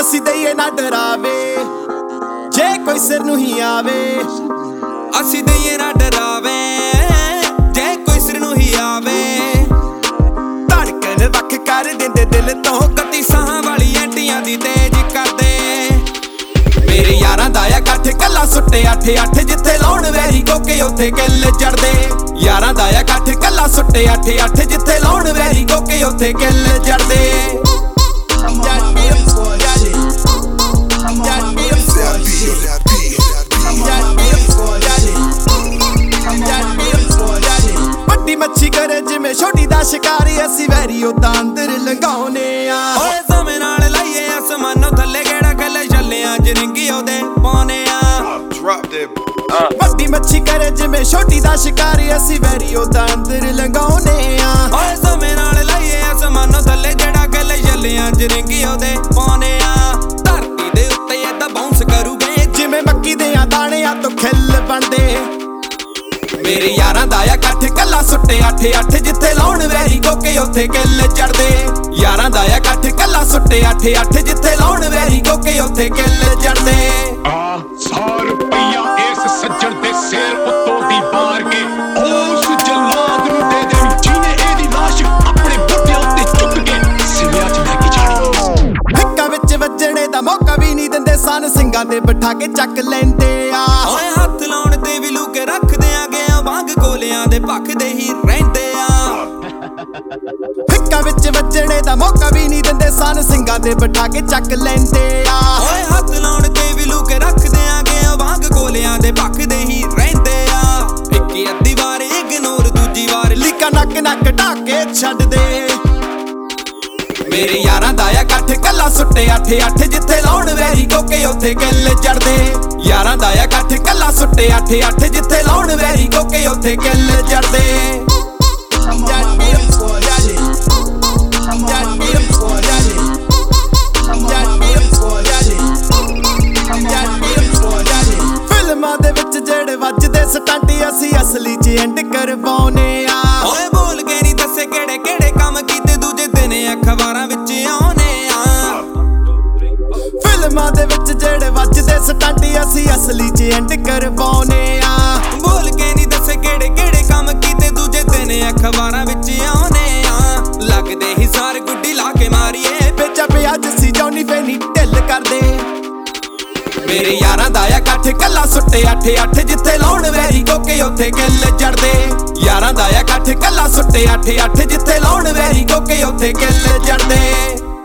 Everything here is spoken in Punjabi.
ਅਸੀਂ ਦਈਏ ਨਾ ਡਰਾਵੇ। ਜੇ ਕੋਈ ਸਿਰ ਨੂੰ ਹੀ ਆਵੇ, ਅਸੀਂ ਦਈਏ ਨਾ ਡਰਾਵੇ। ਜੇ ਕੋਈ ਸਿਰ ਨੂੰ ਹੀ ਆਵੇ, ਧੜਕਣ ਵੱਖ ਕਰ ਦਿੰਦੇ ਦਿਲ ਤੋਂ ਕੱਤੀ ਸਾਹਾਂ ਵਾਲੀ ਐਂਟੀਆਂ ਦੀ ਤੇਜ਼ ਕਰਦੇ। ਮੇਰੇ ਯਾਰਾਂ ਦਾ ਇਕੱਠ, ਕੱਲਾ ਸੁੱਟੇ ਅੱਠ ਅੱਠ, ਜਿੱਥੇ ਲਾਉਣ ਵੈਰੀ ਕੋਕੇ ਉੱਥੇ ਕਿੱਲ ਚੜਦੇ। ਯਾਰਾਂ ਦਾ ਇਕੱਠ, ਕੱਲਾ ਸੁੱਟੇ ਅੱਠ ਅੱਠ, ਜਿੱਥੇ ਲਾਉਣ ਵੈਰੀ ਕੋਕੇ ਉੱਥੇ ਕਿੱਲ ਚੜਦੇ। ਛੋਟੀ ਦਾ ਸ਼ਿਕਾਰੀ ਅਸੀਂ ਵੈਰੀ ਉਦਾਂ ਅੰਦਰ ਲੰਗਾਉਨੇ ਆ। ਓਏ ਸਮੇਂ ਨਾਲ ਲਾਈਏ ਅਸਮਾਨੋਂ ਥੱਲੇ ਕਿਹੜਾ ਖੱਲੇ ਛੱਲਿਆਂ ਚ ਰਿੰਗੀ ਉਹਦੇ ਪਾਉਨੇ ਆ. ਵੱਡੀ ਮੱਛੀ ਕਰੇ ਜਿਵੇਂ ਛੋਟੀ ਦਾ ਸ਼ਿਕਾਰੀ ਅਸੀਂ ਵੈਰੀ ਉਦਾਂ ਅੰਦਰ ਲੰਗਾਉਨੇ ਆ। ਓਏ ਸਮੇਂ ਨਾਲ ਲਾਈਏ ਅਸਮਾਨੋਂ ਥੱਲੇ ਜਿਹੜਾ ਖੱਲੇ ਛੱਲਿਆਂ ਚ ਰਿੰਗੀ ਉਹਦੇ ਪਾਉਨੇ 8 ਕੱਲਾ ਸੁੱਟੇ 8 8 ਜਿੱਥੇ ਲਾਉਣ ਵੈਰੀ ਕੋਕੇ ਉੱਥੇ ਕਿੱਲ ਚੜਦੇ। ਯਾਰਾਂ ਦਾ ਇਕੱਠ ਕੱਲਾ ਸੁੱਟੇ 8 8 ਜਿੱਥੇ ਲਾਉਣ ਵੈਰੀ ਕੋਕੇ ਉੱਥੇ ਕਿੱਲ ਚੜਦੇ। ਆ 100 ਰੁਪਈਆ ਇਸ ਸੱਜਣ ਦੇ ਸਿਰ ਉੱਤੋਂ ਦੀ ਮਾਰ ਕੇ। ਉਸ ਜਲਾਦ ਨੂੰ ਦੇ ਦੇ ਜਿਹਨੇ ਇਹਦੀ ਲਾਸ਼ ਆਪਣੇ ਬੁੱਢੇ ਉੱਤੇ ਚੁੱਕ ਕੇ ਸਿਵਿਆਂ 'ਚ ਲੈ ਕੇ ਜਾਣੀ। ਹੱਕਾਂ ਵਿੱਚ ਵੱਜਣੇ ਦਾ ਮੌਕਾ ਵੀ ਨਹੀਂ ਦਿੰਦੇ ਸਨ ਸਿੰਘਾਂ ਦੇ ਬਿਠਾ ਕੇ ਚੱਕ ਲੈਂਦੇ ਆ। ਹੱਥ ਲਾਉਣ ਤੇ ਵੀ ਲੂਕੇ ਰੱਖ ਵਾਂਗ ਕੋਲਿਆਂ ਦੇ ਭੱਖਦੇ ਹੀ ਰਹਿੰਦੇ ਆ। ਹੱਕਾਂ ਵਿੱਚ ਵੱਜਣੇ ਦਾ ਮੌਕਾ ਵੀ ਨਹੀਂ ਦਿੰਦੇ ਸਨ ਸਿੰਘਾਂ ਤੇ ਬਿਠਾ ਕੇ ਚੱਕ ਲੈਂਦੇ ਆ। ਓਏ ਹੱਥ ਲਾਉਣ ਤੇ ਵੀ ਲੂਕੇ ਰੱਖਦੇ ਆਗੇ ਆ ਵਾਂਗ ਕੋਲਿਆਂ ਦੇ ਭੱਖਦੇ ਹੀ ਰਹਿੰਦੇ ਆ। ਇੱਕ ਅੱਧੀ ਵਾਰ ਇਗਨੋਰ ਦੂਜੀ ਵਾਰ ਲੀਕਾ ਨੱਕ ਨੱਕ ਢਾਕੇ ਛੱਡਦੇ। ਮੇਰੇ ਯਾਰਾਂ ਦਾ ਇਕੱਠ ਕੱਲਾ ਸੁੱਟੇ ਅੱਠ ਅੱਠ ਜਿੱਥੇ ਲਾਉਣ ਵੈਰੀ ਕੋਕੇ ਉੱਥੇ ਕਿੱਲ ਚੜਦੇ। ਯਾਰਾਂ ਦਾ ਇਕੱਠ ਕੱਲਾ ਸੁੱਟੇ ਅੱਠ ਅੱਠ ਜਿੱਥੇ ਲਾਉਣ ਵੈਰੀ ਕੋਕੇ ਉੱਥੇ ਕਿੱਲ ਚੜਦੇ। ਫਿਲਮਾਂ ਦੇ ਵਿੱਚ ਜਿਹੜੇ ਵੱਜਦੇ ਸਟੰਟ ਅਸੀਂ ਅਸਲੀ ਚ ਐਂਡ ਕਰਵਾਉਨੇ ਫਿਲਮਾਂ ਦੇ ਵਿੱਚ ਜਿਹੜੇ ਵੱਜਦੇ ਸਟੰਟ ਅਸੀਂ ਅਸਲੀ ਚ ਐਂਡ ਕਰਵਾਉਨੇ ਆ। ਬੋਲ ਕੇ ਨਹੀਂ ਦੱਸੇ ਕਿਹੜੇ ਕਿਹੜੇ ਕੰਮ ਕੀਤੇ, ਦੂਜੇ ਦਿਨ ਅਖਬਾਰਾਂ ਵਿੱਚ ਆਉਨੇ ਆ। ਲੱਗਦੇ ਹੀ ਸਾਰ ਗੁੱਡੀ ਲਾ ਕੇ ਮਾਰੀਏ। ਵਿੱਚ ਪਿਆਜ ਸੀ, ਜੌਨੀ ਫੇਨੀ ਢਿੱਲ ਕਰਦੇ। ਮੇਰੇ ਯਾਰਾਂ ਦਾ ਇਕੱਠ, ਕੱਲਾ ਸੁੱਟੇ ਅੱਠ ਅੱਠ ਜਿੱਥੇ ਲਾਉਣ ਵੈਰੀ ਕੋਕੇ ਉੱਥੇ ਕਿੱਲ ਜੜਦੇ। ਯਾਰਾਂ ਦਾ ਇਕੱਠ, ਕੱਲਾ ਸੁੱਟੇ ਅੱਠ ਅੱਠ ਜਿੱਥੇ ਲਾਉਣ ਵੈਰੀ ਕੋਕੇ ਉੱਥੇ ਕਿੱਲ ਜੜਦੇ।